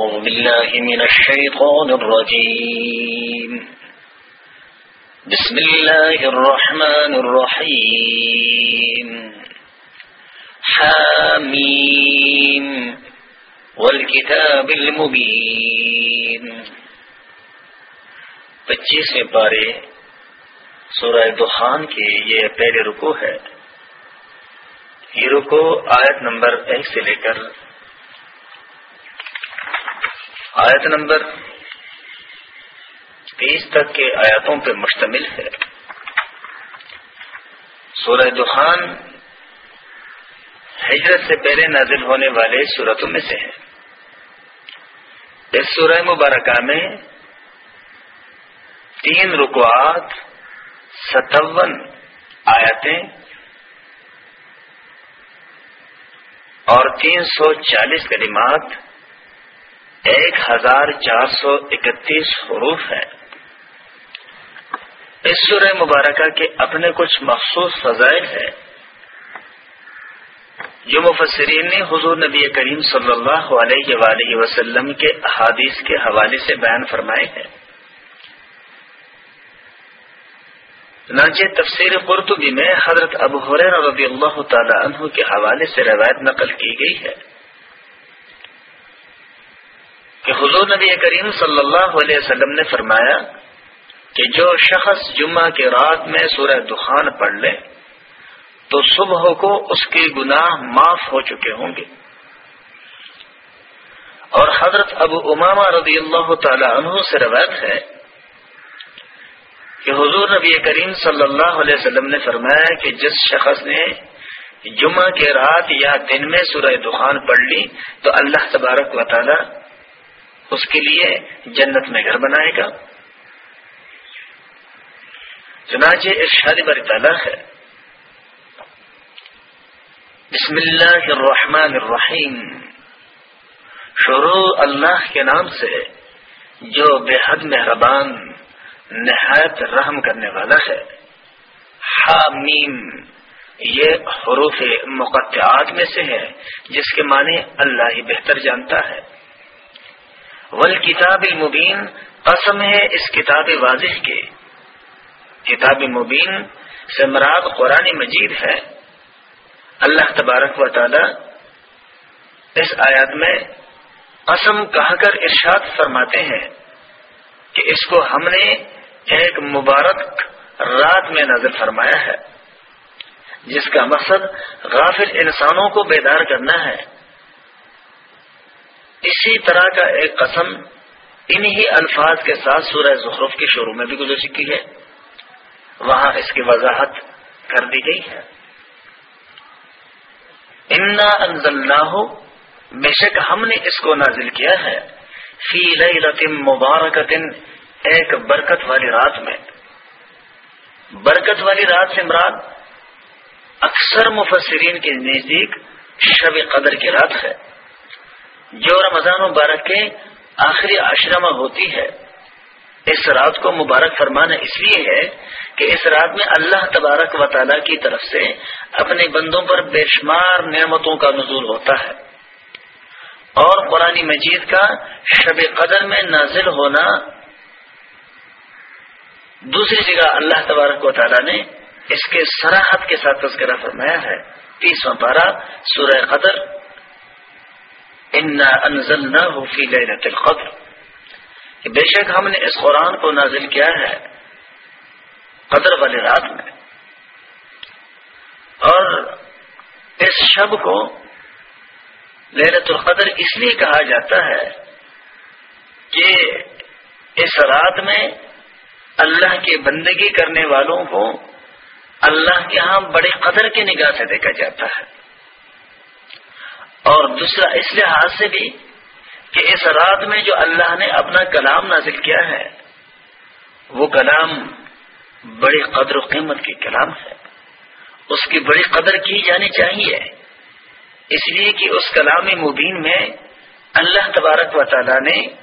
أعوذ بالله من الشيطان الرجيم. بسم الله الرحمن الرحيم. حاميم. والكتاب المبين. پچیسویں پارے سورہ دخان کے یہ پہلے رکو ہے. یہ رکو آیت نمبر ایک سے لے کر آیت نمبر تیس تک کے آیاتوں پر مشتمل ہے۔ سورہ دخان ہجرت سے پہلے نازل ہونے والے صورتوں میں سے ہے۔ اس سورہ مبارکہ میں تین رکوات ستون آیتیں اور تین سو چالیس کلمات ایک ہزار چار سو اکتیس حروف ہیں اس سورہ مبارکہ کے اپنے کچھ مخصوص فضائل ہیں۔ جو مفسرین نے حضور نبی کریم صلی اللہ علیہ وآلہ وسلم کے احادیث کے حوالے سے بیان فرمائے ہیں۔ چنانچہ تفسیر قرطبی میں حضرت ابو حریر رضی اللہ تعالی عنہ کے حوالے سے روایت نقل کی گئی ہے۔ کہ حضور نبی کریم صلی اللہ علیہ وسلم نے فرمایا کہ جو شخص جمعہ کے رات میں سورہ دخان پڑھ لے، تو صبح کو اس کے گناہ معاف ہو چکے ہوں گے۔ اور حضرت ابو امامہ رضی اللہ تعالی عنہ سے روایت ہے کہ حضور نبی کریم صلی اللہ علیہ وسلم نے فرمایا کہ جس شخص نے جمعہ کے رات یا دن میں سورہ دخان پڑھ لی، تو اللہ تبارک و تعالی اس کے لیے جنت میں گھر بنائے گا۔ چنانچہ ارشاد بر تعالیٰ ہے۔ بسم اللہ الرحمن الرحیم۔ شروع اللہ کے نام سے جو بے حد مہربان، نہایت رحم کرنے والا ہے۔ حامیم۔ یہ حروف مقطعات میں سے ہے، جس کے معنی اللہ ہی بہتر جانتا ہے۔ ول کتاب المبین، قسم ہے اس کتاب واضح کے۔ کتاب مبین سے مراد قرآن مجید ہے۔ اللہ تبارک و تعالی اس آیات میں قسم کہا کر ارشاد فرماتے ہیں کہ اس کو ہم نے ایک مبارک رات میں نظر فرمایا ہے، جس کا مقصد غافل انسانوں کو بیدار کرنا ہے۔ اسی طرح کا ایک قسم انہی الفاظ کے ساتھ سورہ زخرف کے شروع میں بھی گزر چکی ہے۔ وہاں اس کی وضاحت کر دی گئی ہے۔ انا انزل بے شک ہم نے اس کو نازل کیا ہے۔ فی لطم مبارک ایک برکت والی رات میں۔ برکت والی رات سے مراد اکثر مفسرین کے نزدیک شب قدر کی رات ہے۔ جو رمضان مبارک کے آخری آشرمہ ہوتی ہے، اس رات کو مبارک فرمانا اس لیے ہے کہ اس رات میں اللہ تبارک و تعالیٰ کی طرف سے اپنے بندوں پر بے شمار نعمتوں کا نزول ہوتا ہے۔ اور قرآن مجید کا شب قدر میں نازل ہونا دوسری جگہ اللہ تبارک و تعالیٰ نے اس کے سراحت کے ساتھ تذکرہ فرمایا ہے۔ تیسواں پارہ سورہ قدر۔ فی لیلت القدر۔ کہ بے شک ہم نے اس قرآن کو نازل کیا ہے قدر والی رات میں۔ اور اس شب کو لیلت القدر اس لیے کہا جاتا ہے کہ اس رات میں اللہ کی بندگی کرنے والوں کو اللہ کے ہاں بڑے قدر کی نگاہ سے دیکھا جاتا ہے۔ اور دوسرا اس لحاظ سے بھی کہ اس رات میں جو اللہ نے اپنا کلام نازل کیا ہے، وہ کلام بڑی قدر و قیمت کی کلام ہے۔ اس کی بڑی قدر کی جانی چاہیے۔ اس لیے کہ اس کلام مبین میں اللہ تبارک و تعالی نے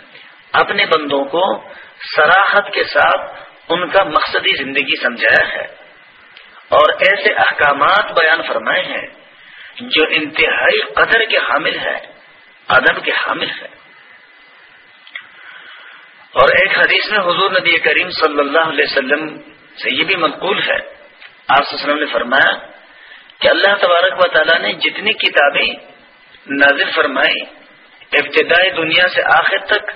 اپنے بندوں کو سراحت کے ساتھ ان کا مقصدی زندگی سمجھایا ہے۔ اور ایسے احکامات بیان فرمائے ہیں جو انتہائی قدر کے حامل ہے ادب کے حامل ہے۔ اور ایک حدیث میں حضور نبی کریم صلی اللہ علیہ وسلم سے یہ بھی منقول ہے۔ آپ وسلم نے فرمایا کہ اللہ تبارک و تعالیٰ نے جتنی کتابیں نازل فرمائی ابتدائی دنیا سے آخر تک،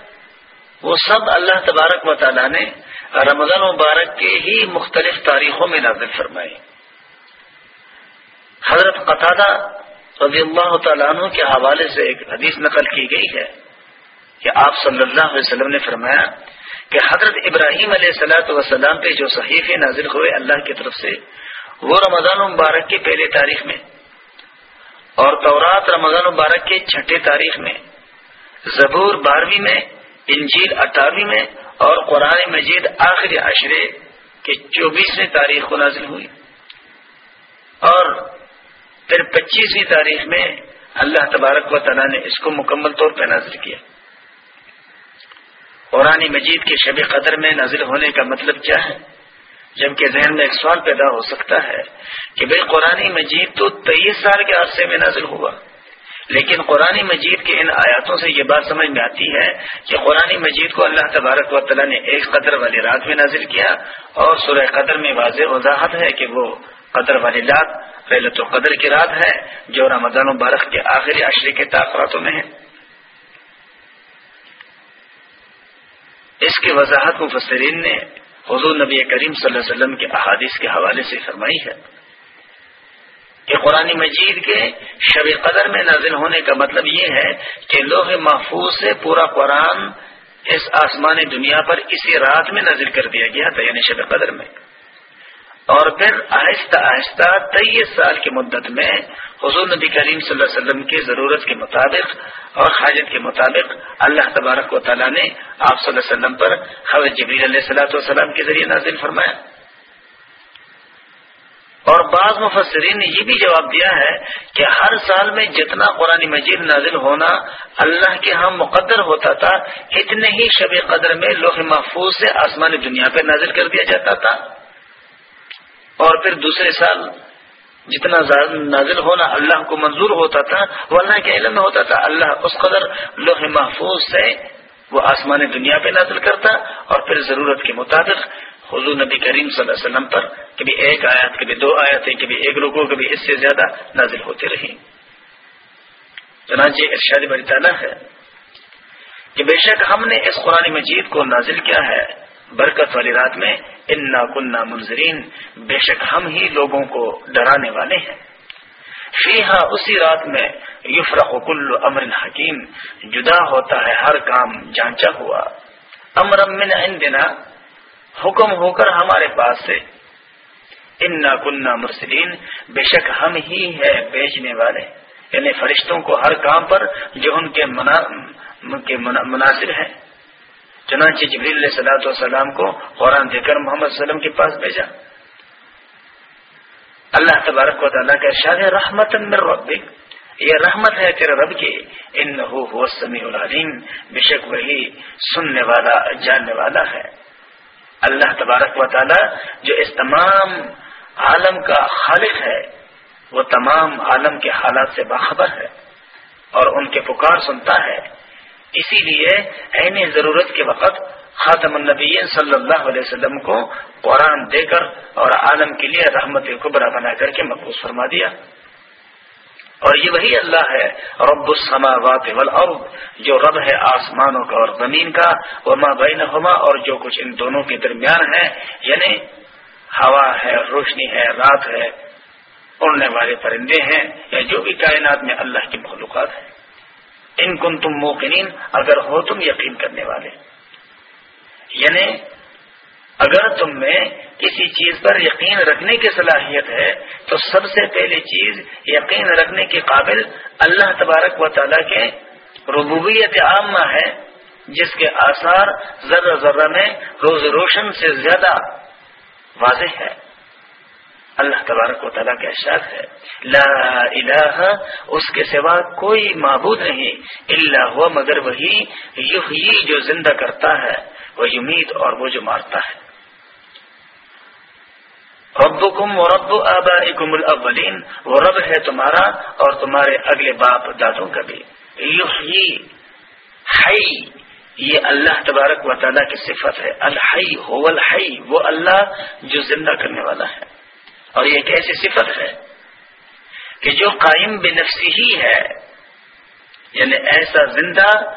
وہ سب اللہ تبارک و تعالیٰ نے رمضان مبارک کے ہی مختلف تاریخوں میں نازل فرمائی حضرت قطادہ رضی اللہ تعالیٰ عنہ کے حوالے سے ایک حدیث نقل کی گئی ہے کہ آپ صلی اللہ علیہ وسلم نے فرمایا کہ حضرت ابراہیم علیہ السلاۃ وسلام پہ جو صحیفے نازل ہوئے اللہ کی طرف سے، وہ رمضان مبارک کی پہلے تاریخ میں اور تورات رمضان مبارک کے چھٹے تاریخ میں، زبور بارہویں میں، انجیل اٹھارہویں میں اور قرآن مجید آخری عشرے کے چوبیسویں تاریخ کو نازل ہوئی۔ اور پھر پچیسویں تاریخ میں اللہ تبارک و تعالیٰ نے اس کو مکمل طور پہ نازل کیا۔ قرآن مجید کے شب قدر میں نازل ہونے کا مطلب کیا ہے؟ جبکہ ذہن میں ایک سوال پیدا ہو سکتا ہے کہ بھائی قرآن مجید تو تیئیس سال کے عرصے میں نازل ہوا۔ لیکن قرآن مجید کے ان آیاتوں سے یہ بات سمجھ میں آتی ہے کہ قرآن مجید کو اللہ تبارک و تعالیٰ نے ایک قدر والی رات میں نازل کیا اور سورہ قدر میں واضح وضاحت ہے کہ وہ قدر والی رات پہلے تو قدر کی رات ہے جو رمضان مبارک کے آخری عشرے کے تاثراتوں میں ہے۔ اس کی وضاحت مفسرین نے حضور نبی کریم صلی اللہ علیہ وسلم کے احادیث کے حوالے سے فرمائی ہے کہ قرآن مجید کے شب قدر میں نازل ہونے کا مطلب یہ ہے کہ لوہ محفوظ سے پورا قرآن اس آسمان دنیا پر اسی رات میں نازل کر دیا گیا تھا یعنی شب قدر میں۔ اور پھر آہستہ آہستہ تیئیس سال کی مدت میں حضور نبی کریم صلی اللہ علیہ وسلم کی ضرورت کے مطابق اور حاجت کے مطابق اللہ تبارک و تعالیٰ نے آپ صلی اللہ علیہ وسلم پر خبر جبریل علیہ صلاح والسلام کے ذریعے نازل فرمایا۔ اور بعض مفسرین نے یہ بھی جواب دیا ہے کہ ہر سال میں جتنا قرآن مجید نازل ہونا اللہ کے ہاں مقدر ہوتا تھا، اتنے ہی شب قدر میں لوح محفوظ سے آسمانی دنیا پہ نازل کر دیا جاتا تھا۔ اور پھر دوسرے سال جتنا نازل ہونا اللہ کو منظور ہوتا تھا وہ اللہ کے علم میں ہوتا تھا، اللہ اس قدر لوح محفوظ سے وہ آسمان دنیا پہ نازل کرتا اور پھر ضرورت کے مطابق حضور نبی کریم صلی اللہ علیہ وسلم پر کبھی ایک آیات کبھی دو آیاتیں کبھی ایک لوگوں کبھی اس سے زیادہ نازل ہوتے رہی۔ چنانچہ ارشاد بری تعالیٰ ہے کہ بے شک ہم نے اس قرآن مجید کو نازل کیا ہے۔ برکت والی رات میں انا کنہ منظرین، بے شک ہم ہی لوگوں کو ڈرانے والے ہیں۔ فی ہاں اسی رات میں یفرق کل امر حکیم، جدا ہوتا ہے ہر کام جانچا ہوا۔ امر من عندنا، حکم ہو کر ہمارے پاس سے۔ انا کنہ مرسلین، بے شک ہم ہی ہے بیچنے والے۔ یعنی فرشتوں کو ہر کام پر جو ان کے مناسب ہے چنانچہ جبریل علیہ صلاحت والسلام کو قرآن دے کر محمد وسلم کے پاس بھیجا۔ اللہ تبارک و تعالیٰ کا شاد رحمت ربک۔ یہ رحمت ہے تیرے رب کی۔ ان سمیع العلیم۔ بے شک وہی سننے والا، جاننے والا ہے۔ اللہ تبارک و تعالیٰ جو اس تمام عالم کا خالق ہے، وہ تمام عالم کے حالات سے باخبر ہے اور ان کے پکار سنتا ہے۔ اسی لیے عین ضرورت کے وقت خاتم النبی صلی اللہ علیہ وسلم کو قرآن دے کر اور عالم کے لیے رحمت قبرا بنا کر کے محفوظ فرما دیا۔ اور یہ وہی اللہ ہے، رب السماوات والارض، جو رب ہے آسمانوں کا اور زمین کا، وما بینہما، اور جو کچھ ان دونوں کے درمیان ہے یعنی ہوا ہے، روشنی ہے، رات ہے، اڑنے والے پرندے ہیں، یا جو بھی کائنات میں اللہ کی مخلوقات ہیں۔ ان کن تم موقنین، اگر ہو تم یقین کرنے والے۔ یعنی اگر تم میں کسی چیز پر یقین رکھنے کی صلاحیت ہے، تو سب سے پہلی چیز یقین رکھنے کے قابل اللہ تبارک و تعالیٰ کے ربوبیت عامہ ہے، جس کے آثار ذرہ ذرہ میں روز روشن سے زیادہ واضح ہے۔ اللہ تبارک و تعالیٰ کا احساس ہے۔ لا الہ، اس کے سوا کوئی معبود نہیں۔ اللہ ہوا مگر وہی یحیی جو زندہ کرتا ہے، وہ یمید اور وہ جو مارتا ہے۔ ربکم و رب آبائکم الاولین، وہ رب ہے تمہارا اور تمہارے اگلے باپ دادوں کا بھی۔ یحیی، حی، یہ اللہ تبارک و تعالیٰ کی صفت ہے۔ الحی ہو الحی، وہ اللہ جو زندہ کرنے والا ہے۔ اور یہ ایک ایسی صفت ہے کہ جو قائم بے نفسی ہی ہے یعنی ایسا زندہ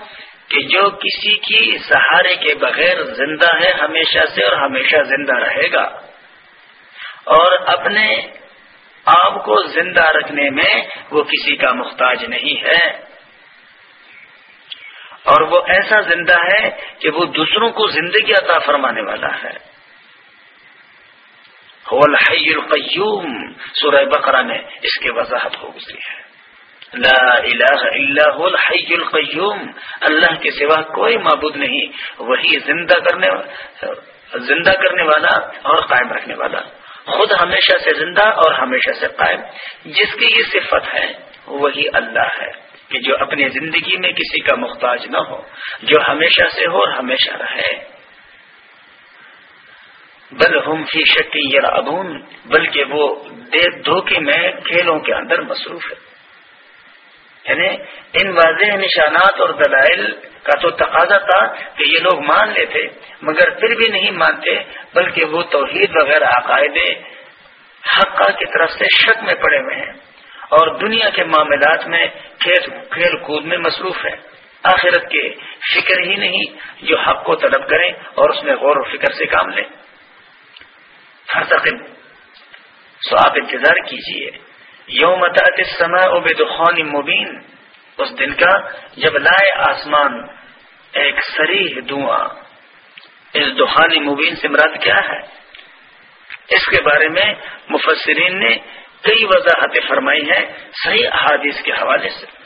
کہ جو کسی کی سہارے کے بغیر زندہ ہے ہمیشہ سے اور ہمیشہ زندہ رہے گا۔ اور اپنے آپ کو زندہ رکھنے میں وہ کسی کا محتاج نہیں ہے۔ اور وہ ایسا زندہ ہے کہ وہ دوسروں کو زندگی عطا فرمانے والا ہے۔ الحی القیوم سورہ بقرہ میں اس کی وضاحت ہو گزری ہے. لا الہ الا الحی القیوم اللہ کے سوا کوئی معبود نہیں. وہی زندہ کرنے زندہ کرنے والا اور قائم رکھنے والا. خود ہمیشہ سے زندہ اور ہمیشہ سے قائم. جس کی یہ صفت ہے، وہی اللہ ہے. کہ جو اپنی زندگی میں کسی کا محتاج نہ ہو، جو ہمیشہ سے ہو اور ہمیشہ رہے. بل ہم فی شکی یا بلکہ وہ دے دھوکے میں کھیلوں کے اندر مصروف ہے یعنی ان واضح نشانات اور دلائل کا تو تقاضا تھا کہ یہ لوگ مان لیتے، مگر پھر بھی نہیں مانتے، بلکہ وہ توحید وغیرہ عقائد حقہ کی طرف سے شک میں پڑے ہوئے ہیں۔ اور دنیا کے معاملات میں کھیل کود میں مصروف ہے آخرت کے فکر ہی نہیں، جو حق کو طلب کریں اور اس میں غور و فکر سے کام لیں۔ ہر سو آپ انتظار کیجیے۔ یوم سما و بے مبین۔ اس دن کا جب لائے آسمان ایک سری دعا اس دخان مبین سے مراد کیا ہے؟ اس کے بارے میں مفسرین نے کئی وضاحتیں فرمائی ہیں صحیح احادیث کے حوالے سے۔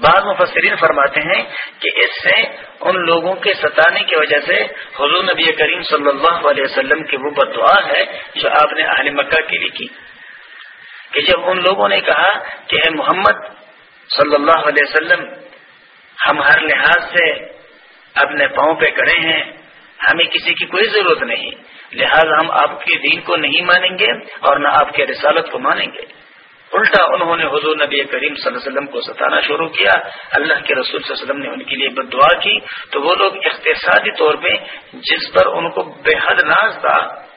بعض مفسرین فرماتے ہیں کہ اس سے ان لوگوں کے ستانے کی وجہ سے حضور نبی کریم صلی اللہ علیہ وسلم کی وہ بدعا ہے جو آپ نے اہل مکہ کے لیے کی۔ کہ جب ان لوگوں نے کہا کہ اے محمد صلی اللہ علیہ وسلم، ہم ہر لحاظ سے اپنے پاؤں پہ کڑے ہیں، ہمیں کسی کی کوئی ضرورت نہیں، لہذا ہم آپ کے دین کو نہیں مانیں گے اور نہ آپ کے رسالت کو مانیں گے۔ الٹا انہوں نے حضور نبی کریم صلی اللہ علیہ وسلم کو ستانا شروع کیا، اللہ کے رسول صلی اللہ علیہ وسلم نے ان کے لیے بد دعا کی، تو وہ لوگ اقتصادی طور پہ جس پر ان کو بے حد ناز تھا،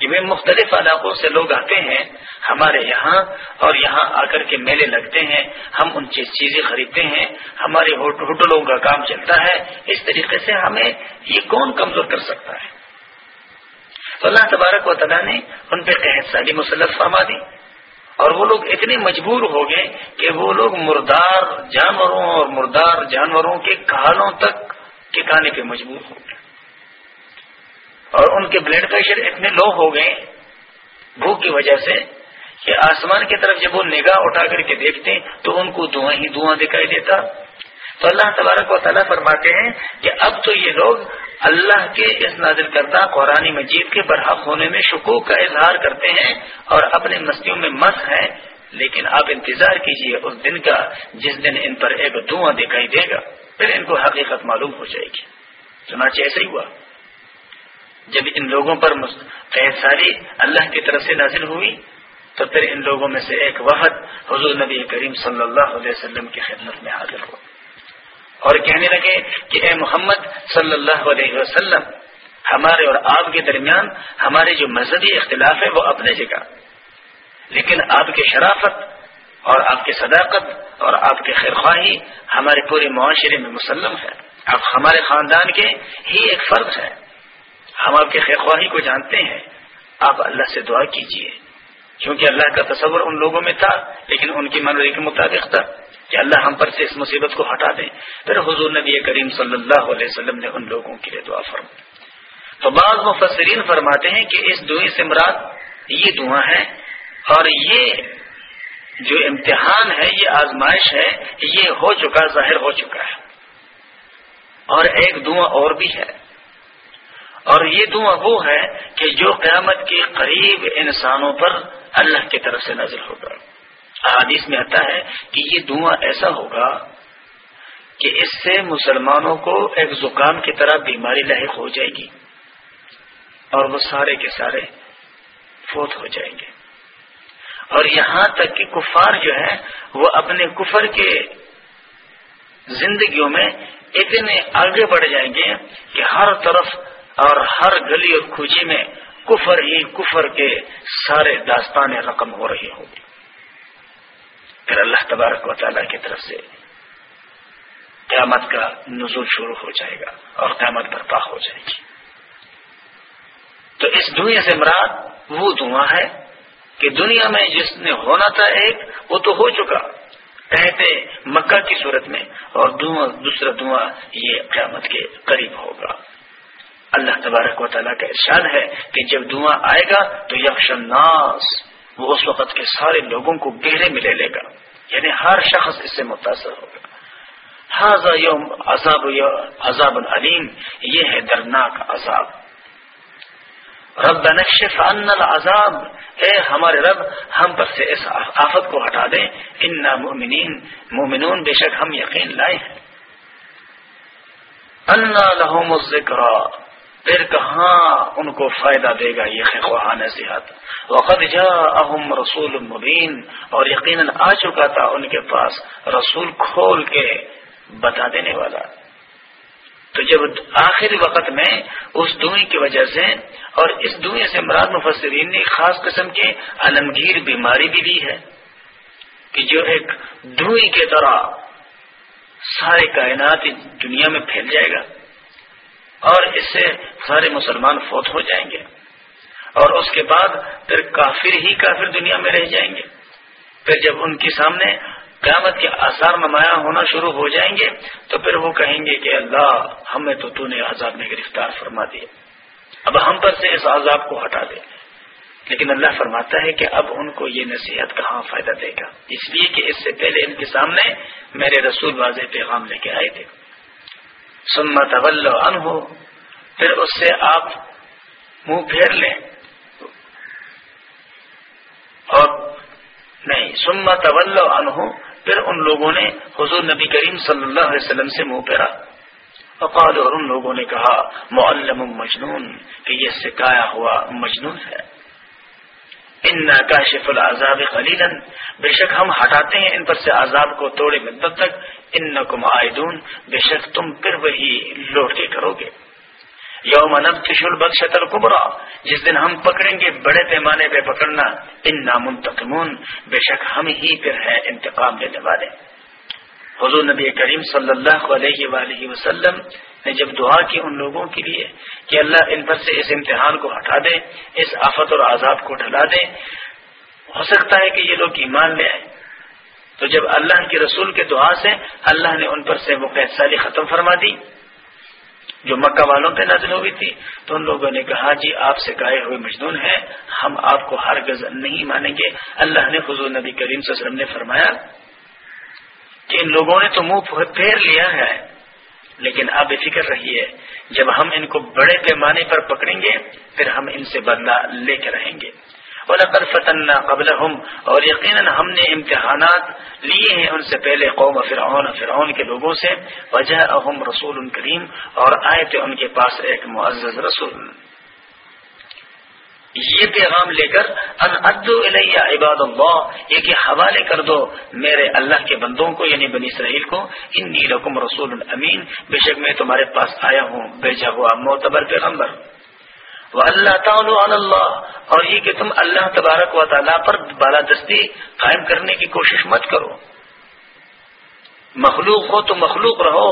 کہ مختلف علاقوں سے لوگ آتے ہیں، ہمارے یہاں اور یہاں آ کر کے میلے لگتے ہیں، ہم ان چیزیں خریدتے ہیں، ہمارے ہوٹلوں کا کام چلتا ہے، اس طریقے سے ہمیں یہ کون کمزور کر سکتا ہے؟ تو اللہ تبارک و تعالیٰ نے ان پہ قحط سالی مسلط فرما دی۔ اور وہ لوگ اتنے مجبور ہو گئے کہ وہ لوگ مردار جانوروں اور مردار جانوروں کے کھالوں تک ٹکانے پہ مجبور ہو گئے۔ اور ان کے بلڈ پریشر اتنے لو ہو گئے بھوک کی وجہ سے کہ آسمان کی طرف جب وہ نگاہ اٹھا کر کے دیکھتے تو ان کو دھواں ہی دھواں دکھائی دیتا۔ تو اللہ تبارک و تعالیٰ فرماتے ہیں کہ اب تو یہ لوگ اللہ کے اس نازل کردہ قرآن مجید کے برحق ہونے میں شکوک کا اظہار کرتے ہیں اور اپنے مستیوں میں مس ہیں۔ لیکن آپ انتظار کیجیے اس دن کا جس دن ان پر ایک دھواں دکھائی دے گا، پھر ان کو حقیقت معلوم ہو جائے گی۔ چنانچہ ایسا ہی ہوا۔ جب ان لوگوں پر قید ساری اللہ کی طرف سے نازل ہوئی، تو پھر ان لوگوں میں سے ایک وفد حضور نبی کریم صلی اللہ علیہ وسلم کی خدمت میں حاضر ہو اور کہنے لگے کہ اے محمد صلی اللہ علیہ وسلم، ہمارے اور آپ کے درمیان ہمارے جو مذہبی اختلاف ہے وہ اپنے جگہ۔ لیکن آپ کی شرافت اور آپ کی صداقت اور آپ کی خیرخواہی ہمارے پورے معاشرے میں مسلم ہے۔ آپ ہمارے خاندان کے ہی ایک فرد ہے ہم آپ کی خیرخواہی کو جانتے ہیں۔ آپ اللہ سے دعا کیجیے۔ کیونکہ اللہ کا تصور ان لوگوں میں تھا، لیکن ان کی منوری کے مطابق تھا کہ اللہ ہم پر سے اس مصیبت کو ہٹا دیں۔ پھر حضور نبی کریم صلی اللہ علیہ وسلم نے ان لوگوں کے لیے دعا فرمائی۔ تو بعض مفسرین فرماتے ہیں کہ اس دعائیں سے مراد یہ دعا ہے اور یہ جو امتحان ہے، یہ آزمائش ہے یہ ہو چکا، ظاہر ہو چکا ہے۔ اور ایک دعا اور بھی ہے۔ اور یہ دعا وہ ہے کہ جو قیامت کے قریب انسانوں پر اللہ کی طرف سے نظر ہوگا۔ حادیث میں آتا ہے کہ یہ دعا ایسا ہوگا کہ اس سے مسلمانوں کو ایک زکام کی طرح بیماری لاحق ہو جائے گی اور وہ سارے کے سارے فوت ہو جائیں گے۔ اور یہاں تک کہ کفار جو ہے وہ اپنے کفر کے زندگیوں میں اتنے آگے بڑھ جائیں گے کہ ہر طرف اور ہر گلی اور کھوجی میں کفر ہی کفر کے سارے داستان رقم ہو رہی ہوگی پھر اللہ تبارک و تعالیٰ کی طرف سے قیامت کا نزول شروع ہو جائے گا اور قیامت برپا ہو جائے گی۔ تو اس دنیا سے مراد وہ دعا ہے کہ دنیا میں جس نے ہونا تھا ایک، وہ تو ہو چکا۔ کہتے مکہ کی صورت میں اور دوسرا دعا یہ قیامت کے قریب ہوگا۔ اللہ تبارک و تعالیٰ کا ارشاد ہے کہ جب دعا آئے گا تو یکش الناس، وہ اس وقت کے سارے لوگوں کو گہرے میں لے لے گا۔ یعنی ہر شخص اس سے متاثر ہوگا۔ حاضہ یوم عذاب عذاب العلیم، یہ ہے درناک عذاب۔ رب نقشف ان العذاب۔ اے ہمارے رب، ہم پر سے اس آفت کو ہٹا دیں۔ ان مومنین مومنون بے شک ہم یقین لائے ہیں۔ انا لہم الذکر پھر کہاں ان کو فائدہ دے گا یہ خواہ نصیحت وقت جا اہم رسول مبین اور یقیناً آ چکا تھا ان کے پاس رسول کھول کے بتا دینے والا۔ تو جب آخری وقت میں اس دئیں کی وجہ سے اور اس دئیں سے مراد مفسرین نے خاص قسم کے علمگیر بیماری بھی دی ہے کہ جو ایک دئیں کی طرح سارے کائنات دنیا میں پھیل جائے گا۔ اور اس سے سارے مسلمان فوت ہو جائیں گے۔ اور اس کے بعد پھر کافر ہی کافر دنیا میں رہ جائیں گے۔ پھر جب ان کے سامنے قیامت کے آثار نمایاں ہونا شروع ہو جائیں گے، تو پھر وہ کہیں گے کہ اللہ، ہمیں تو تو نے عذاب میں گرفتار فرما دیا۔ اب ہم پر سے اس عذاب کو ہٹا دے۔ لیکن اللہ فرماتا ہے کہ اب ان کو یہ نصیحت کہاں فائدہ دے گا؟ اس لیے کہ اس سے پہلے ان کے سامنے میرے رسول واضح پیغام لے کے آئے تھے۔ سما طول ان ہو پھر اس سے آپ منہ پھیر لیں۔ اور نہیں سما طول ان ہو پھر ان لوگوں نے حضور نبی کریم صلی اللہ علیہ وسلم سے منہ پھیرا۔ فقال اور ان لوگوں نے کہا، معلم مجنون، کہ یہ سکھایا ہوا، مجنون ہے۔ ان کا العذاب خلیلن بے شک ہم ہٹاتے ہیں ان پر سے عذاب کو توڑے مدت تک۔ ان نقم بے شک تم پھر وہی لوٹ کے کرو گے۔ یوم نب تشل بخشت القبرا جس دن ہم پکڑیں گے بڑے پیمانے پہ پکڑنا۔ ان نامنتقمون بے شک ہم ہی پھر ہے انتقام لینے والے۔ حضور نبی کریم صلی اللہ علیہ وآلہ وسلم نے جب دعا کی ان لوگوں کے لیے کہ اللہ ان پر سے اس امتحان کو ہٹا دے، اس آفت اور عذاب کو ڈھلا دے، ہو سکتا ہے کہ یہ لوگ ایمان لے آئے تو جب اللہ کے رسول کے دعا سے اللہ نے ان پر سے وہ قید سالی ختم فرما دی، جو مکہ والوں پہ نازل ہوئی تھی، تو ان لوگوں نے کہا جی آپ سے گائے ہوئے مجنون ہیں، ہم آپ کو ہرگز نہیں مانیں گے۔ اللہ نے حضور نبی کریم صلی اللہ علیہ وسلم نے فرمایا کہ ان لوگوں نے تو منہ پھیر لیا ہے۔ لیکن اب فکر رہی ہے جب ہم ان کو بڑے پیمانے پر پکڑیں گے، پھر ہم ان سے بدلہ لے کے رہیں گے۔ وَلَقَدْ فَتَنَّا قَبْلَهُمْ، اور یقیناً ہم نے امتحانات لیے ہیں ان سے پہلے قوم فرعون فرعون کے لوگوں سے۔ وجہ اہم رسول کریم اور آئے تھے ان کے پاس ایک معزز رسول۔ یہ پیغام لے کر ان ادو الیہ عباد اللہ، یہ کہ حوالے کر دو میرے اللہ کے بندوں کو یعنی بنی اسرائیل کو ان نیلکم رسول امین، بے شک میں تمہارے پاس آیا ہوں، بھیجا ہوا معتبر پیغمبر۔ وہ اللہ تعالی اللہ، اور یہ کہ تم اللہ تبارک و تعالیٰ پر بالادستی قائم کرنے کی کوشش مت کرو۔ مخلوق ہو تو مخلوق رہو،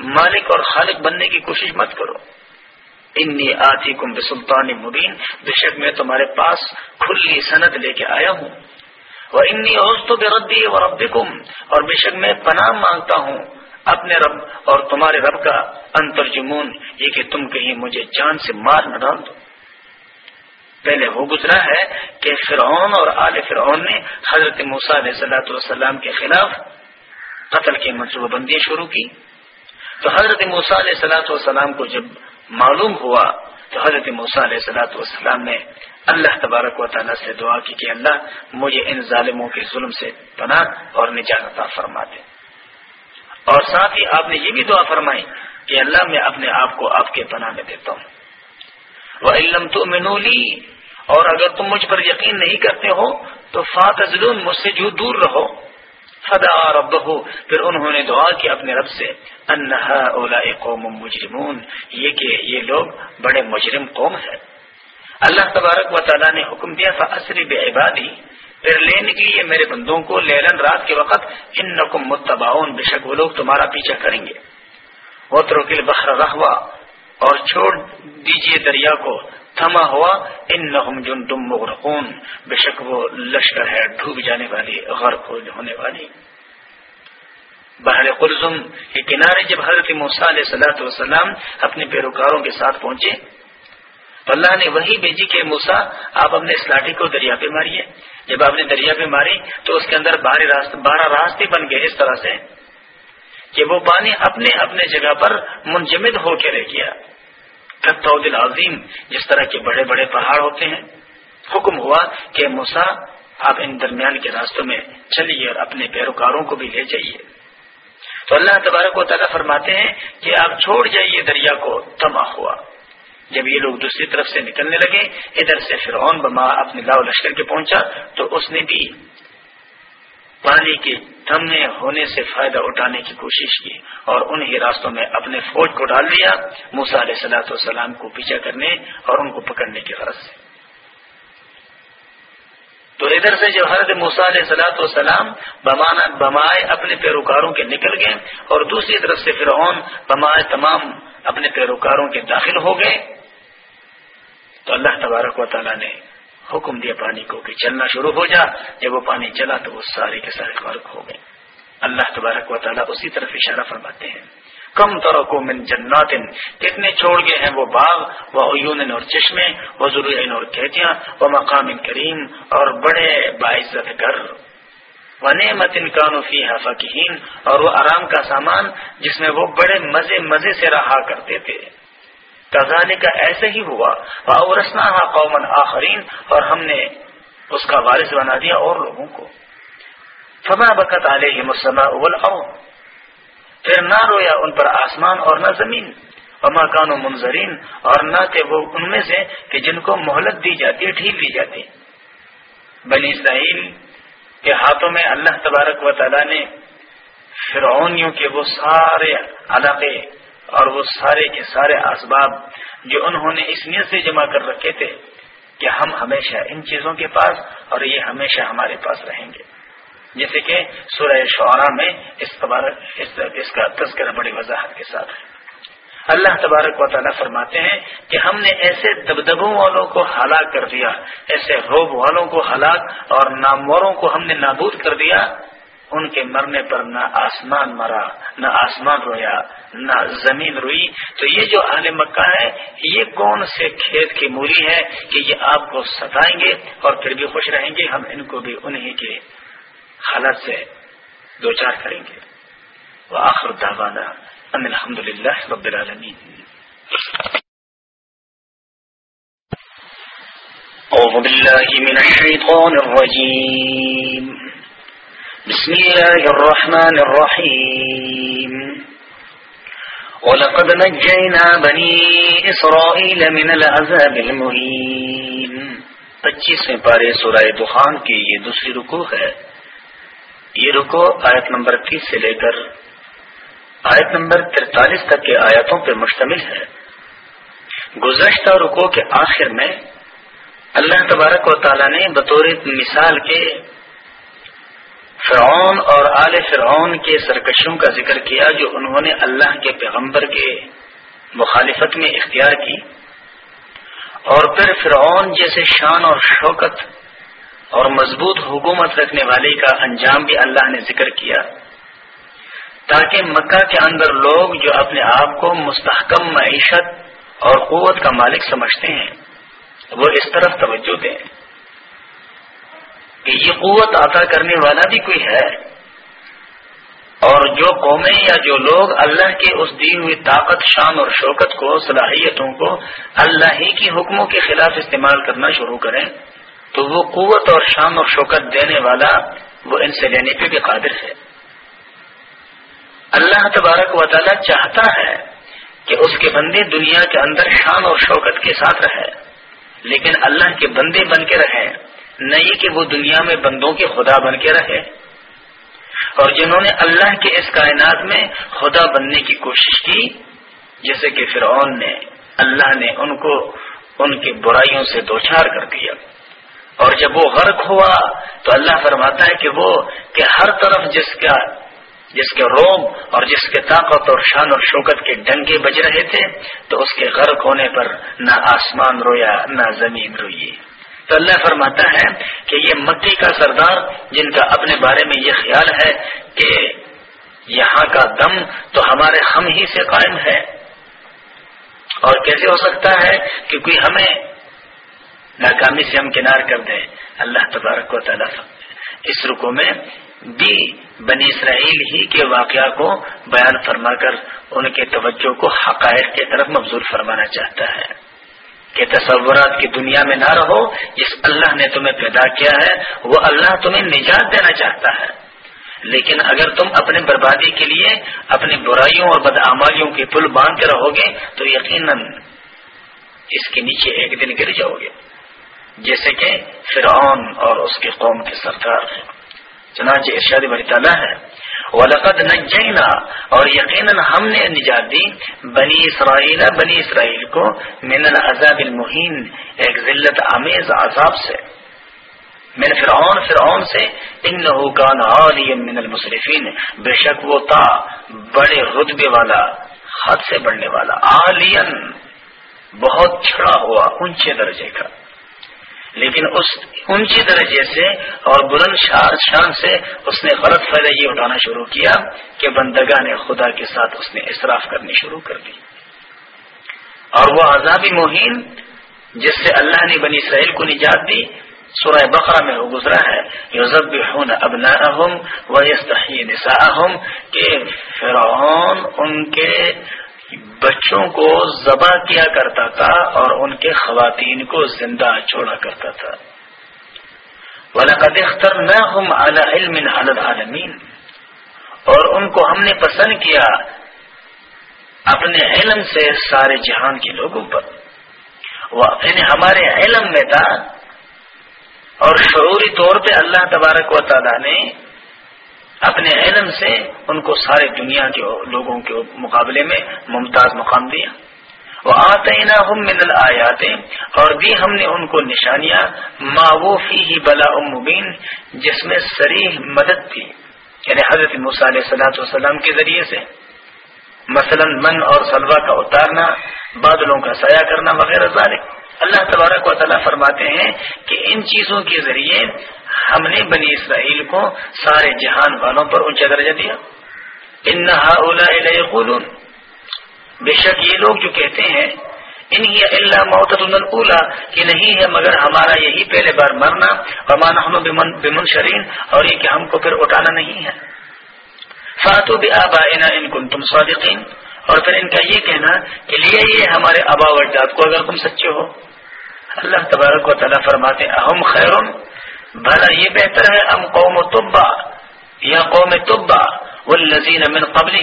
مالک اور خالق بننے کی کوشش مت کرو۔ انی آتی کم بسلطان مبین، بے شک میں تمہارے پاس کھلی صنعت لے کے آیا ہوں۔ وہ انی اوز تو بے ردی اور اور بے شک میں پناہ مانگتا ہوں اپنے رب اور تمہارے رب کا انتر جمون یہ کہ تم کہیں مجھے جان سے مار نہ ڈال دو۔ پہلے وہ گزرا ہے کہ فرعون اور آل فرعون نے حضرت موسیٰ علیہ صلاحت والسلام کے خلاف قتل کی منصوبہ بندی شروع کی۔ تو حضرت موسیٰ علیہ صلاحت والسلام کو جب معلوم ہوا تو حضرت موسیٰ علیہ صلاحت والسلام نے اللہ تبارک و تعالیٰ سے دعا کی کہ اللہ مجھے ان ظالموں کے ظلم سے پناہ اور نجات فرما دے۔ اور ساتھ ہی آپ نے یہ بھی دعا فرمائی کہ اللہ میں اپنے آپ کو آپ کے پناہ میں دیتا ہوں۔ وہ علم تو منولی اور اگر تم مجھ پر یقین نہیں کرتے ہو تو فات مجھ سے جو دور رہو۔ فدا رب پھر انہوں نے دعا کی اپنے رب سے، انہا اولا قوم مجرمون، یہ کہ یہ لوگ بڑے مجرم قوم ہے اللہ تبارک و تعالیٰ نے حکم دیا فصری بے عبادی پھر لینے کے لیے میرے بندوں کو لیلن رات کے وقت ان نقم متباؤن بے شک وہ لوگ تمہارا پیچھا کریں گے۔ وہ ترکل بخر رہوا اور چھوڑ دیجیے دریا کو۔ تھما ہوا ان نحم جن تم مغرقون۔ بے شک وہ لشکر ہے ڈوب جانے والی، غرق ہونے والی۔ بحر قلزم کے کنارے جب حضرت علیہ صلاحت وسلام اپنے پیروکاروں کے ساتھ پہنچے تو اللہ نے وہی بھیجی کہ موسا آپ اپنے اس لاٹھی کو دریا پہ ماریے۔ جب آپ نے دریا پہ ماری تو اس کے اندر بارہ راستے بن گئے اس طرح سے کہ وہ پانی اپنے اپنے جگہ پر منجمد ہو کے رہ گیا۔ دل عظیم جس طرح کے بڑے بڑے پہاڑ ہوتے ہیں۔ حکم ہوا کہ موسا آپ ان درمیان کے راستوں میں چلیے اور اپنے پیروکاروں کو بھی لے جائیے۔ تو اللہ تبارک و تعالیٰ فرماتے ہیں کہ آپ چھوڑ جائیے دریا کو تما ہوا۔ جب یہ لوگ دوسری طرف سے نکلنے لگے، ادھر سے فرعون بما اپنے لاؤ لشکر کے پہنچا، تو اس نے بھی پانی کے تھمنے ہونے سے فائدہ اٹھانے کی کوشش کی اور انہی راستوں میں اپنے فوج کو ڈال دیا موسا علیہ سلاۃ والسلام کو پیچھا کرنے اور ان کو پکڑنے کی غرض سے۔ تو ادھر سے جو حضرت موسا علیہ سلاۃ والسلام بمائے اپنے پیروکاروں کے نکل گئے اور دوسری طرف سے فرعون بمائے تمام اپنے پیروکاروں کے داخل ہو گئے، تو اللہ تبارک و تعالیٰ نے حکم دیا پانی کو کہ چلنا شروع ہو جا۔ جب وہ پانی چلا تو وہ سارے کے سارے غرق ہو گئے۔ اللہ تبارک و تعالیٰ اسی طرف اشارہ فرماتے ہیں۔ کم طرح کو من جنات کتنے چھوڑ گئے ہیں وہ باغ، وہ عیون اور چشمے، وہ ضرور اور کھیتیاں، وہ مقام کریم اور بڑے باعزت گھر۔ و نعمت انکان فی اور وہ آرام کا سامان جس میں وہ بڑے مزے مزے سے رہا کرتے تھے۔ کزانے کا ایسے ہی ہوا اور رسنا قومن آخرین اور ہم نے اس کا وارث بنا دیا اور لوگوں کو۔ فما بکت علیہ مسلم پھر نہ رویا ان پر آسمان اور نہ زمین۔ وما کان و منظرین۔ اور نہ تھے وہ ان میں سے کہ جن کو مہلت دی جاتی ڈھیل دی جاتی۔ بنی اسرائیل کے ہاتھوں میں اللہ تبارک و تعالی نے فرعونیوں کے وہ سارے علاقے اور وہ سارے کے سارے اسباب جو انہوں نے اس نیت سے جمع کر رکھے تھے کہ ہم ہمیشہ ان چیزوں کے پاس اور یہ ہمیشہ ہمارے پاس رہیں گے۔ جیسے کہ سورہ شعرا میں اس اس کا تذکرہ بڑی وضاحت کے ساتھ ہے۔ اللہ تبارک و تعالیٰ فرماتے ہیں کہ ہم نے ایسے دبدبوں والوں کو ہلاک کر دیا، ایسے روب والوں کو ہلاک اور ناموروں کو ہم نے نابود کر دیا ان کے مرنے پر نہ آسمان مرا، نہ آسمان رویا، نہ زمین روئی۔ تو یہ جو اہل مکہ ہے، یہ کون سے کھیت کی مولی ہے کہ یہ آپ کو ستائیں گے اور پھر بھی خوش رہیں گے؟ ہم ان کو بھی انہی کے حالت سے دو چار کریں گے۔ وہ آخر دعوانا ان الحمد للہ رب العالمین۔ أعوذ بالله من الشيطان الرجيم بسم الله الرحمن الرحيم. ولقد نجينا بني إسرائيل من العذاب المهين. پچیسویں پارے سورہ دخان کی یہ دوسری رکو ہے. یہ رکو آیت نمبر تیس سے لے کر آیت نمبر ترتالیس تک کے آیاتوں پر مشتمل ہے. گزشتہ رکو کے آخر میں اللہ تبارک و تعالی نے بطور مثال کے فرعون اور آل فرعون کے سرکشوں کا ذکر کیا جو انہوں نے اللہ کے پیغمبر کے مخالفت میں اختیار کی۔ اور پھر فرعون جیسے شان اور شوکت اور مضبوط حکومت رکھنے والے کا انجام بھی اللہ نے ذکر کیا۔ تاکہ مکہ کے اندر لوگ جو اپنے آپ کو مستحکم معیشت اور قوت کا مالک سمجھتے ہیں، وہ اس طرف توجہ دیں۔ کہ یہ قوت عطا کرنے والا بھی کوئی ہے؟ اور جو قومیں یا جو لوگ اللہ کے اس دی ہوئی طاقت، شان اور شوکت کو، صلاحیتوں کو اللہ ہی کی حکموں کے خلاف استعمال کرنا شروع کریں، تو وہ قوت اور شان اور شوکت دینے والا وہ ان سے لینے پہ بھی قادر ہے۔ اللہ تبارک و تعالی چاہتا ہے کہ اس کے بندے دنیا کے اندر شان اور شوکت کے ساتھ رہے، لیکن اللہ کے بندے بن کے رہیں۔ نہیں کہ وہ دنیا میں بندوں کے خدا بن کے رہے اور جنہوں نے اللہ کے اس کائنات میں خدا بننے کی کوشش کی، جیسے کہ فرعون نے، اللہ نے ان کو، ان کی برائیوں سے دوچار کر دیا۔ اور جب وہ غرق ہوا تو اللہ فرماتا ہے کہ وہ، کہ ہر طرف جس کا، جس کے روم اور جس کے طاقت اور شان اور شوکت کے ڈنگے بج رہے تھے، تو اس کے غرق ہونے پر نہ آسمان رویا، نہ زمین روئی۔ تو اللہ فرماتا ہے کہ یہ مکی کا سردار جن کا اپنے بارے میں یہ خیال ہے کہ یہاں کا دم تو ہمارے ہم ہی سے قائم ہے۔ اور کیسے ہو سکتا ہے کہ کوئی ہمیں ناکامی سے ہم کنار کر دیں اللہ تبارک و تعالیٰ اس رکو میں بھی بنی اسرائیل ہی کے واقعہ کو بیان فرما کر ان کے توجہ کو حقائق کی طرف مبزول فرمانا چاہتا ہے۔ کہ تصورات کی دنیا میں نہ رہو، جس اللہ نے تمہیں پیدا کیا ہے، وہ اللہ تمہیں نجات دینا چاہتا ہے۔ لیکن اگر تم اپنے بربادی کے لیے اپنی برائیوں اور بدعمالیوں کے پل باندھتے رہو گے تو یقیناً اس کے نیچے ایک دن گر جاؤ گے جیسے کہ فرعون اور اس کے قوم کے سردار چنانچہ ارشاد بڑی تعالیٰ ہے۔ ولقد نجینا اور یقیناً ہم نے نجات دی بنی اسرائیل بنی اسرائیل کو من العذاب المہین ایک ذلت آمیز عذاب سے۔ من فرعون فرعون سے انہو کان عالی من المصرفین بے شک وہ تا بڑے رتبے والا، حد سے بڑھنے والا عالین بہت چھڑا ہوا، اونچے درجے کا۔ لیکن اس اونچی درجے سے اور بلند شان سے اس نے غلط فائدہ یہ اٹھانا شروع کیا کہ بندگاہ نے خدا کے ساتھ اس نے اصراف کرنی شروع کر دی۔ اور وہ عذابی مہین جس سے اللہ نے بنی اسرائیل کو نجات دی، سورہ بقرہ میں وہ گزرا ہے۔ یوزب ابنا و کہ فرعون ان کے بچوں کو ذبح کیا کرتا تھا اور ان کے خواتین کو زندہ چھوڑا کرتا تھا۔ اختر نہ ہم علم عالمین اور ان کو ہم نے پسند کیا اپنے علم سے سارے جہان کے لوگوں پر۔ وہ اپنے ہمارے علم میں تھا۔ اور شعوری طور پہ اللہ تبارک و تعالیٰ نے اپنے علم سے ان کو سارے دنیا کے لوگوں کے مقابلے میں ممتاز مقام دیا۔ وہ آتے نا ہم من آیات اور بھی ہم نے ان کو نشانیاں معوفی ہی بلا مبین جس میں سریح مدد تھی۔ یعنی حضرت علیہ صلاحت والسلام کے ذریعے سے۔ مثلا من اور سلوا کا اتارنا، بادلوں کا سایہ کرنا وغیرہ ذالک۔ اللہ تبارک و تعالیٰ فرماتے ہیں کہ ان چیزوں کے ذریعے ہم نے بنی اسرائیل کو سارے جہان والوں پر اونچا درجہ دیا۔ ان بے شک یہ لوگ جو کہتے ہیں اللہ محتط اولا کہ نہیں ہے مگر ہمارا یہی پہلے بار مرنا اور ہم بمن شرین اور یہ کہ ہم کو پھر اٹھانا نہیں ہے۔ فاتو بھی آبا ان کن تم صادقین۔ اور پھر ان کا یہ کہنا کہ لیے یہ ہمارے ابا اجداد کو اگر تم سچے ہو۔ اللہ تبارک و تعالیٰ فرماتے اہم خیرون بھلا یہ بہتر ہے، ام قوم طبا، یا قوم طبا وہ لذین امن قبل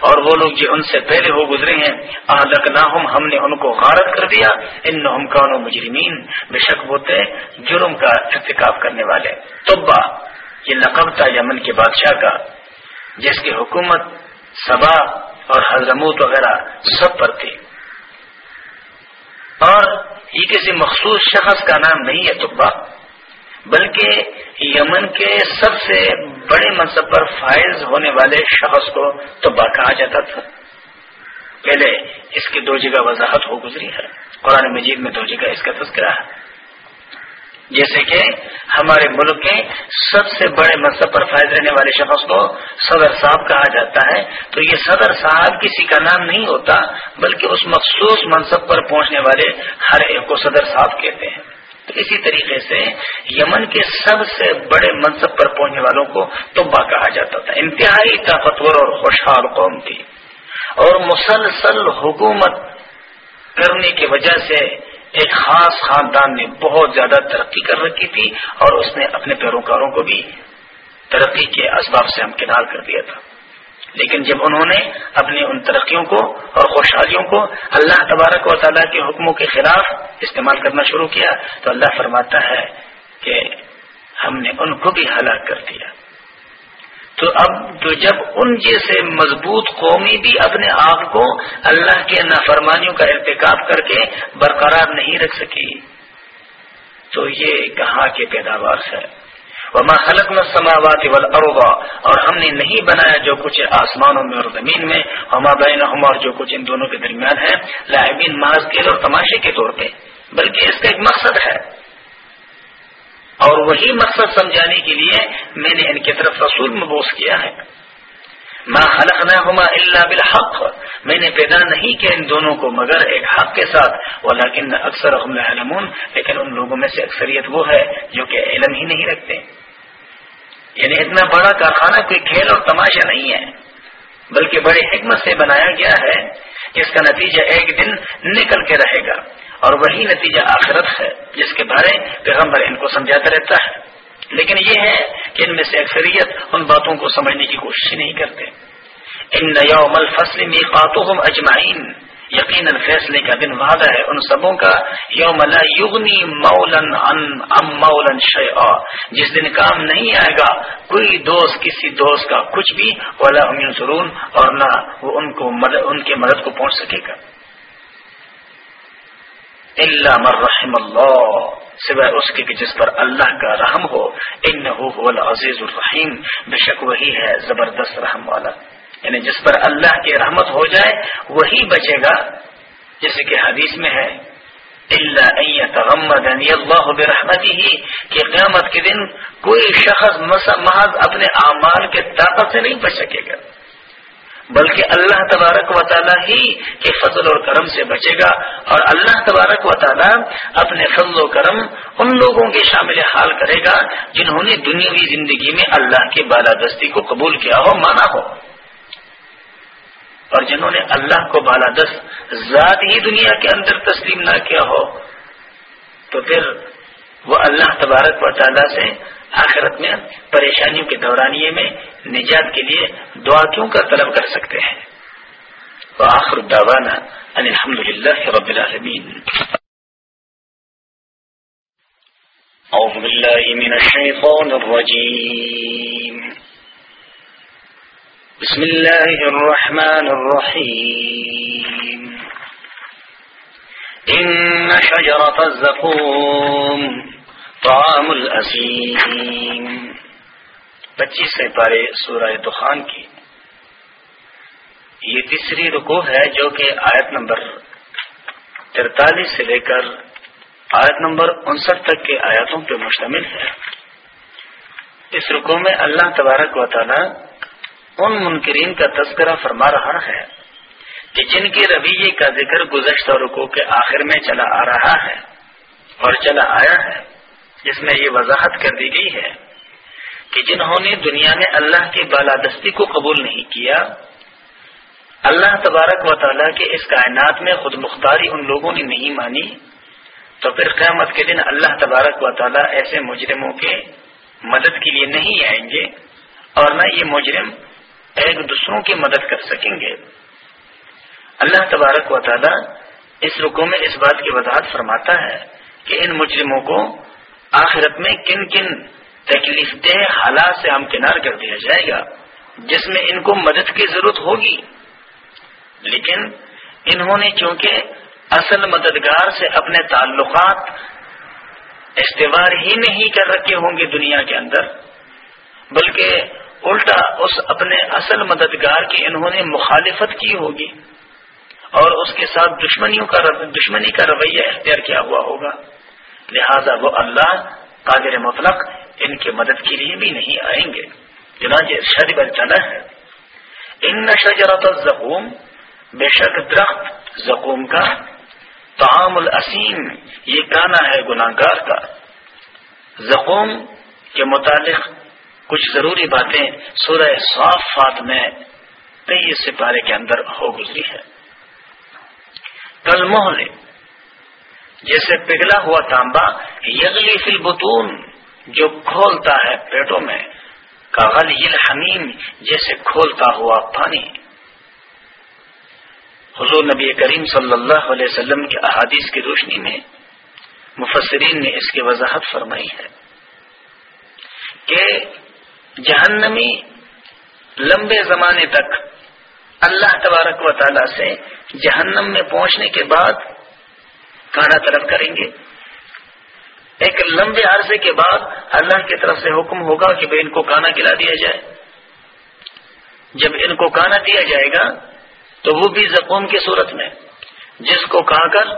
اور وہ لوگ جو ان سے پہلے ہو گزرے ہیں اہلک نہ ہم نے ان کو غارت کر دیا ان کانو مجرمین، بے شک ہوتے جرم کا ارتکاب کرنے والے۔ طبا، یہ لقب تھا یمن کے بادشاہ کا، جس کی حکومت سبا اور حضرموت وغیرہ سب پر تھی۔ یہ کسی مخصوص شخص کا نام نہیں ہے طبا بلکہ یمن کے سب سے بڑے منصب پر فائز ہونے والے شخص کو طبا کہا جاتا تھا۔ پہلے اس کی دو جگہ وضاحت ہو گزری ہے۔ قرآن مجید میں دو جگہ اس کا تذکرہ ہے۔ جیسے کہ ہمارے ملک کے سب سے بڑے منصب پر فائز رہنے والے شخص کو صدر صاحب کہا جاتا ہے۔ تو یہ صدر صاحب کسی کا نام نہیں ہوتا، بلکہ اس مخصوص منصب پر پہنچنے والے ہر ایک کو صدر صاحب کہتے ہیں۔ تو اسی طریقے سے یمن کے سب سے بڑے منصب پر پہنچنے والوں کو تبا کہا جاتا تھا۔ انتہائی طاقتور اور خوشحال قوم تھی۔ اور مسلسل حکومت کرنے کی وجہ سے ایک خاص خاندان نے بہت زیادہ ترقی کر رکھی تھی اور اس نے اپنے پیروکاروں کو بھی ترقی کے اسباب سے ہم کنار کر دیا تھا۔ لیکن جب انہوں نے اپنی ان ترقیوں کو اور خوشحالیوں کو اللہ تبارک و تعالیٰ کے حکموں کے خلاف استعمال کرنا شروع کیا تو اللہ فرماتا ہے کہ ہم نے ان کو بھی ہلاک کر دیا۔ تو اب تو جب ان جیسے مضبوط قومی بھی اپنے آپ کو اللہ کے نافرمانیوں کا ارتکاب کر کے برقرار نہیں رکھ سکی، تو یہ کہاں کے پیداوار ہے۔ وما خلق السماوات والارض اور ہم نے نہیں بنایا جو کچھ آسمانوں میں اور زمین میں ہما بین اور جو کچھ ان دونوں کے درمیان ہے۔ لاہبین محض کے اور تماشے کے طور پہ، بلکہ اس کا ایک مقصد ہے۔ اور وہی مقصد سمجھانے کے لیے میں نے ان کی طرف رسول مبوس کیا ہے۔ ما خلق نہ اللہ بالحق۔ میں نے پیدا نہیں کیا ان دونوں کو مگر ایک حق کے ساتھ۔ وہ لیکن اکثر لیکن ان لوگوں میں سے اکثریت وہ ہے جو کہ علم ہی نہیں رکھتے۔ یعنی اتنا بڑا کارخانہ، کوئی کھیل اور تماشا نہیں ہے۔ بلکہ بڑی حکمت سے بنایا گیا ہے۔ جس کا نتیجہ ایک دن نکل کے رہے گا۔ اور وہی نتیجہ آخرت ہے، جس کے بارے پیغمبر ان کو سمجھاتا رہتا ہے۔ لیکن یہ ہے کہ ان میں سے اکثریت ان باتوں کو سمجھنے کی کوشش نہیں کرتے۔ ان یوم الفصل میقاتهم اجمعین۔ یقیناً فیصلے کا دن وعدہ ہے ان سبوں کا۔ یوم لا یغنی مولن عن ام مولن شیئا۔ جس دن کام نہیں آئے گا، کوئی دوست کسی دوست کا کچھ بھی ولا هم ينصرون اور نہ وہ ان کو مدد ان کے مدد کو پہنچ سکے گا۔ الا من رحم اللہ، سوائے اس کے جس پر اللہ کا رحم ہو انه هو العزیز الرحیم، بے شک وہی ہے زبردست رحم والا۔ یعنی جس پر اللہ کی رحمت ہو جائے، وہی بچے گا۔ جیسے کہ حدیث میں ہے اللہ اللہ برحمتی ہی کہ قیامت کے دن کوئی شخص محض اپنے اعمال کے طاقت سے نہیں بچ سکے گا۔ بلکہ اللہ تبارک و تعالیٰ ہی کے فضل اور کرم سے بچے گا اور اللہ تبارک و تعالیٰ اپنے فضل و کرم ان لوگوں کے شامل حال کرے گا جنہوں نے دنیاوی زندگی میں اللہ کے بالادستی کو قبول کیا ہو، مانا ہو۔ اور جنہوں نے اللہ کو بالادست ذات ہی دنیا کے اندر تسلیم نہ کیا ہو، تو پھر وہ اللہ تبارک و تعالیٰ سے آخرت میں پریشانیوں کے دورانیے میں نجات کے لیے دعا کیوں کا طلب کر سکتے ہیں؟ آخر داوانا الحمد للہ رب العالمین۔ أعوذ بالله من الشيطان الرجيم بسم الله الرحمن الرحيم إن شجرة الزقوم طعام الأسيم پچیس پارے سورہ دخان کی. یہ تیسری رکو ہے جو کہ آیت نمبر ترتالیس سے لے کر آیت نمبر انسٹھ تک کے آیاتوں پہ مشتمل ہے. اس رکو میں اللہ تبارک و تعالی ان منکرین کا تذکرہ فرما رہا ہے. کہ جن کے رویے کا ذکر گزشتہ رکو کے آخر میں چلا آ رہا ہے اور چلا آیا ہے، جس میں یہ وضاحت کر دی گئی ہے کہ جنہوں نے دنیا میں اللہ کی بالادستی کو قبول نہیں کیا، اللہ تبارک و تعالیٰ کے اس کائنات میں خود مختاری ان لوگوں نے نہیں مانی، تو پھر قیامت کے دن اللہ تبارک و تعالیٰ ایسے مجرموں کے مدد کے لیے نہیں آئیں گے اور نہ یہ مجرم ایک دوسروں کی مدد کر سکیں گے۔ اللہ تبارک و تعالی اس رکو میں اس بات کی وضاحت فرماتا ہے کہ ان مجرموں کو آخرت میں کن کن تکلیف دہ حالات سے ہمکنار کر دیا جائے گا، جس میں ان کو مدد کی ضرورت ہوگی۔ لیکن انہوں نے چونکہ اصل مددگار سے اپنے تعلقات استوار ہی نہیں کر رکھے ہوں گے دنیا کے اندر، بلکہ الٹا اس اپنے اصل مددگار کی انہوں نے مخالفت کی ہوگی۔ اور اس کے ساتھ دشمنیوں کا دشمنی کا رویہ اختیار کیا ہوا ہوگا۔ لہذا وہ اللہ قادر مطلق ان کی مدد کے لیے بھی نہیں آئیں گے۔ چنانچہ بل چلا ہے۔ ان شجرت الزقوم، بے شک درخت زقوم کا تعام الاسیم، یہ گانا ہے گناہ گار کا۔ زقوم کے متعلق کچھ ضروری باتیں سورہ صافات میں تیئیس سپارے کے اندر ہو گزری ہے کل موہلے جیسے پگھلا ہوا تانبا یغلی فی البتون جو کھولتا ہے پیٹوں میں کاغل حمیم جیسے کھولتا ہوا پانی۔ حضور نبی کریم صلی اللہ علیہ وسلم کے احادیث کی روشنی میں مفسرین نے اس کی وضاحت فرمائی ہے کہ جہنمی لمبے زمانے تک اللہ تبارک و تعالی سے جہنم میں پہنچنے کے بعد کھانا طلب کریں گے۔ ایک لمبے عرصے کے بعد اللہ کی طرف سے حکم ہوگا کہ بھائی ان کو کھانا کھلا دیا جائے۔ جب ان کو کھانا دیا جائے گا تو وہ بھی زخم کی صورت میں، جس کو کہا کر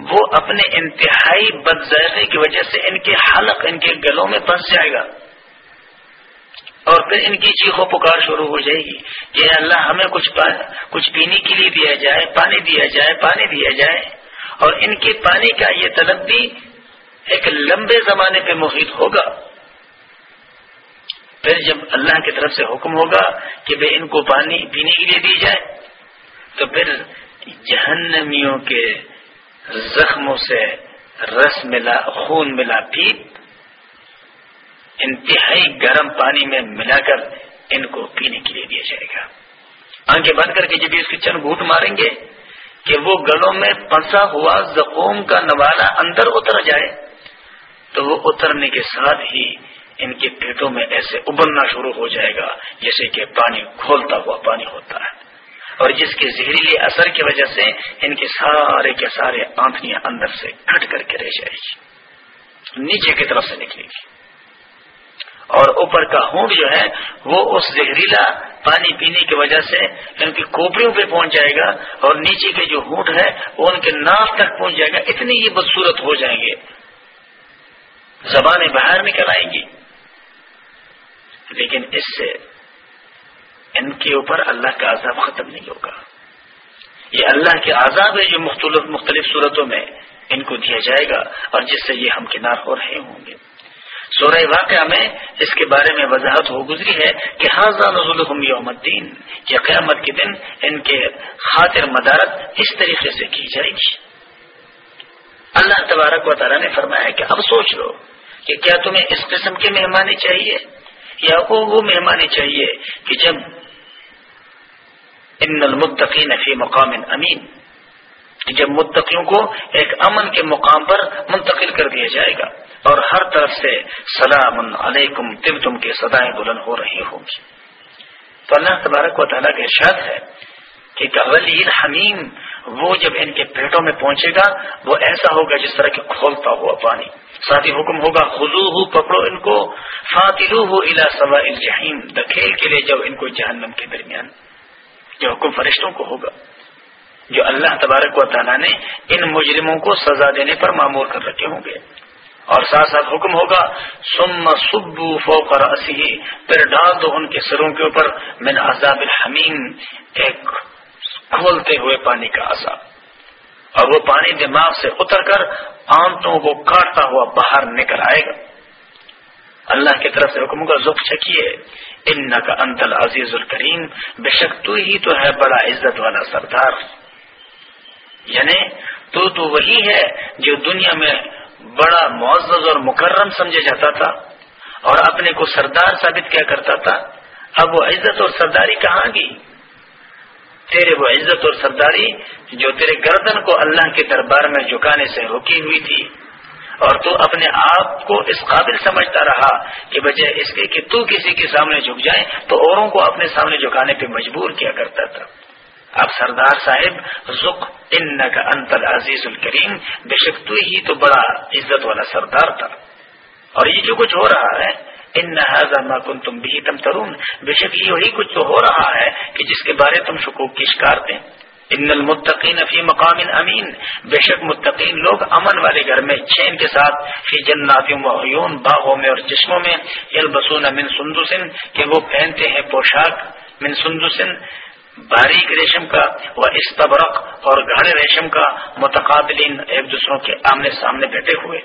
وہ اپنے انتہائی بدذائقے کی وجہ سے ان کے حلق، ان کے گلوں میں پھنس جائے گا۔ اور پھر ان کی چیخو پکار شروع ہو جائے گی کہ اللہ، ہمیں کچھ کچھ پینے کے لیے دیا جائے، پانی دیا جائے، پانی دیا جائے۔ اور ان کے پانی کا یہ طلب بھی ایک لمبے زمانے پہ محیط ہوگا۔ پھر جب اللہ کی طرف سے حکم ہوگا کہ بھائی ان کو پانی پینے کے لیے دی جائے، تو پھر جہنمیوں کے زخموں سے رس ملا، خون ملا پیپ انتہائی گرم پانی میں ملا کر ان کو پینے کے لیے دیا جائے گا۔ آنکھیں بند کر کے جب اس کے چند گھوٹ ماریں گے کہ وہ گلوں میں پھنسا ہوا زخوم کا نوالا اندر اتر جائے، تو وہ اترنے کے ساتھ ہی ان کے پیٹوں میں ایسے ابلنا شروع ہو جائے گا جیسے کہ پانی کھولتا ہوا پانی ہوتا ہے۔ اور جس کے زہریلے اثر کی وجہ سے ان کے سارے کے سارے آنکھیاں اندر سے کٹ کر کے رہ جائے گی۔ نیچے کی طرف سے نکلے گی۔ اور اوپر کا ہونٹ جو ہے وہ اس زہریلا پانی پینے کی وجہ سے ان کی کوپڑیوں پہ پہنچ جائے گا اور نیچے کے جو ہونٹ ہے وہ ان کے ناف تک پہنچ جائے گا۔ اتنی یہ بدسورت ہو جائیں گے۔ زبانیں باہر نکل آئیں گی۔ لیکن اس سے ان کے اوپر اللہ کا عذاب ختم نہیں ہوگا۔ یہ اللہ کے عذاب ہے جو مختلف مختلف صورتوں میں ان کو دیا جائے گا اور جس سے یہ ہم کنار ہو رہے ہوں گے۔ سورہ واقعہ میں اس کے بارے میں وضاحت ہو گزری ہے کہ حاضہ نزول یوم الدین، یہ قیامت کے دن ان کے خاطر مدارت اس طریقے سے کی جائے گی۔ اللہ تبارک و تعالیٰ نے فرمایا کہ اب سوچ لو کہ کیا تمہیں اس قسم کی مہمانی چاہیے؟ یا وہ مہمانی چاہیے کہ جب ان المتقین فی مقام امین جب متقیوں کو ایک امن کے مقام پر منتقل کر دیا جائے گا۔ اور ہر طرف سے سلام علیکم، تم تم کے سدائیں بلند ہو رہی ہوں گی۔ تو اللہ تبارک و تعالیٰ کا ارشاد ہے کہ غلیل حمیم وہ جب ان کے پیٹوں میں پہنچے گا، وہ ایسا ہوگا جس طرح کے کھولتا ہوا پانی۔ ساتھ ہی حکم ہوگا خزو ہو پکڑو ان کو فاتلو ہو الا سوا الجحیم۔ دکھیل کے لیے جب ان کو جہنم کے درمیان۔ جو حکم فرشتوں کو ہوگا۔ جو اللہ تبارک و تعالیٰ نے ان مجرموں کو سزا دینے پر معمور کر رکھے ہوں گے۔ اور ساتھ ساتھ حکم ہوگا سم سبو فوق اسی پھر ڈال دو ان کے سروں کے اوپر، من عذاب الحمیم ایک کھولتے ہوئے پانی کا عذاب۔ اور وہ پانی دماغ سے اتر کر آنتوں کو کاٹتا ہوا باہر نکل آئے گا۔ اللہ کی طرف سے حکم کا زخ چکیے ان کا انتل عزیز الکریم بے شک تو ہی تو ہے بڑا عزت والا سردار۔ یعنی تو تو وہی ہے جو دنیا میں بڑا معزز اور مکرم سمجھا جاتا تھا اور اپنے کو سردار ثابت کیا کرتا تھا۔ اب وہ عزت اور سرداری کہاں گی؟ تیرے وہ عزت اور سرداری جو تیرے گردن کو اللہ کے دربار میں جھکانے سے روکی ہوئی تھی۔ اور تو اپنے آپ کو اس قابل سمجھتا رہا کہ بجائے اس کے کہ تو کسی کے سامنے جھک جائے تو اوروں کو اپنے سامنے جھکانے پہ مجبور کیا کرتا تھا۔ اب سردار صاحب ذک ان کا انتل عزیز الکریم، بے شک تو ہی تو بڑا عزت والا سردار تھا۔ اور یہ جو کچھ ہو رہا ہے، ان نہ کن تم بھی تم ترون بے شک یہ وہی کچھ تو ہو رہا ہے کہ جس کے بارے تم شکوک کی شکار دیں ان المتقین فی مقام امین، بے شک متقین لوگ امن والے گھر میں چین کے ساتھ، فی جناتوں وعیون باغوں میں اور چشموں میں، یلبسون من سندسن کہ وہ پہنتے ہیں پوشاک من سندسن باریک ریشم کا وہ استبرق اور گاڑے ریشم کا متقابلین ایک دوسروں کے آمنے سامنے بیٹھے ہوئے۔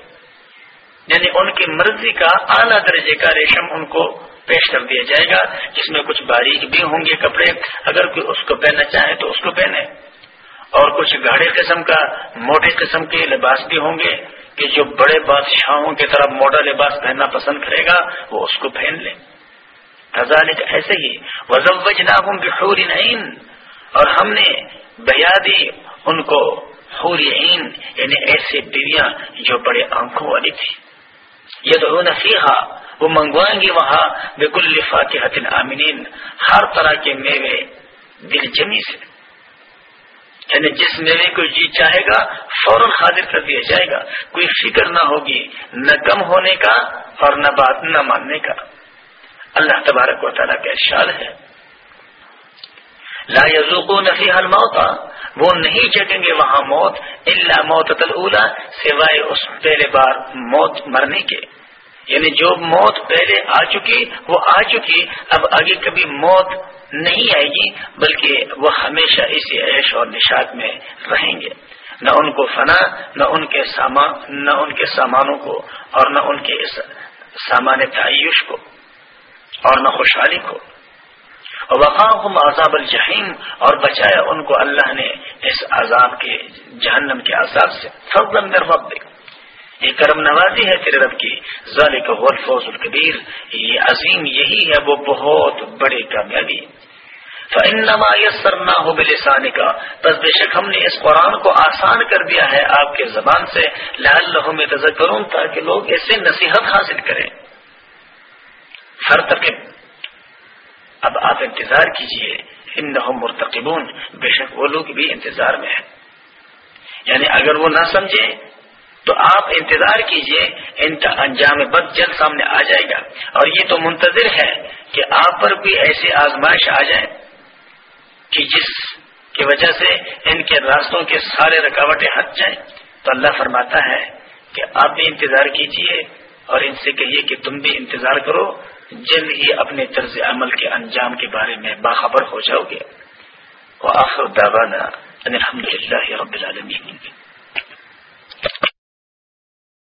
یعنی ان کی مرضی کا اعلیٰ درجے کا ریشم ان کو پیش کر دیا جائے گا، جس میں کچھ باریک بھی ہوں گے کپڑے۔ اگر کوئی اس کو پہننا چاہے تو اس کو پہنے۔ اور کچھ گاڑے قسم کا موٹے قسم کے لباس بھی ہوں گے کہ جو بڑے بادشاہوں کی طرف موٹا لباس پہننا پسند کرے گا، وہ اس کو پہن لیں کزالک ایسے ہی۔ وزوج ناگم بحور عین۔ اور ہم نے بیا دی ان کو حور عین یعنی ایسے بیویاں جو بڑے آنکھوں والی تھی۔ یہ تو نفیحا وہ منگوائیں گے وہاں بالکل لفاقت آمینین ہر طرح کے میوے دل جمی سے۔ یعنی جس میوے کو جی چاہے گا، فوراً حاضر کر دیا جائے گا۔ کوئی فکر نہ ہوگی، نہ کم ہونے کا اور نہ بات نہ ماننے کا۔ اللہ تبارک و تعالیٰ کا ارشاد ہے۔ لا یزوقو نفی حل موتا وہ نہیں چٹیں گے وہاں موت اللہ موت تلا سوائے اس پہلے بار موت مرنے کے۔ یعنی جو موت پہلے آ چکی، وہ آ چکی، اب آگے کبھی موت نہیں آئے گی، بلکہ وہ ہمیشہ اسی عیش اور نشاد میں رہیں گے۔ نہ ان کو فنا، نہ ان کے سامان، نہ ان کے سامانوں کو، اور نہ ان کے سامان تعیش کو۔ اور نہ خوشحالی کو۔ وقام عذاب الجحیم اور بچایا ان کو اللہ نے اس عذاب کے جہنم کے عذاب سے۔ فضل رب یہ کرم نوازی ہے تیرے رب کی۔ ذالک هو الفوز الکبیر یہ عظیم یہی ہے، وہ بہت بڑی کامیابی۔ فانما یسرنا ہو بلسان کا بس بے شک ہم نے اس قرآن کو آسان کر دیا ہے آپ کے زبان سے۔ لعلہم یتذکرون تاکہ لوگ اس سے نصیحت حاصل کریں۔ ہر اب آپ انتظار کیجیے ان مرتقبون، بے شک وہ لوگ بھی انتظار میں ہیں۔ یعنی اگر وہ نہ سمجھے، تو آپ انتظار کیجیے، ان کا انجام بد جلد سامنے آ جائے گا۔ اور یہ تو منتظر ہے کہ آپ پر بھی ایسی آزمائش آ جائے کہ جس کی وجہ سے ان کے راستوں کے سارے رکاوٹیں ہٹ جائیں۔ تو اللہ فرماتا ہے کہ آپ بھی انتظار کیجیے اور ان سے کہیے کہ تم بھی انتظار کرو۔ جلد ہی اپنے طرز عمل کے انجام کے بارے میں باخبر ہو جاؤ گے۔ وہ آخر دعوانا الحمد للہ رب العالمین۔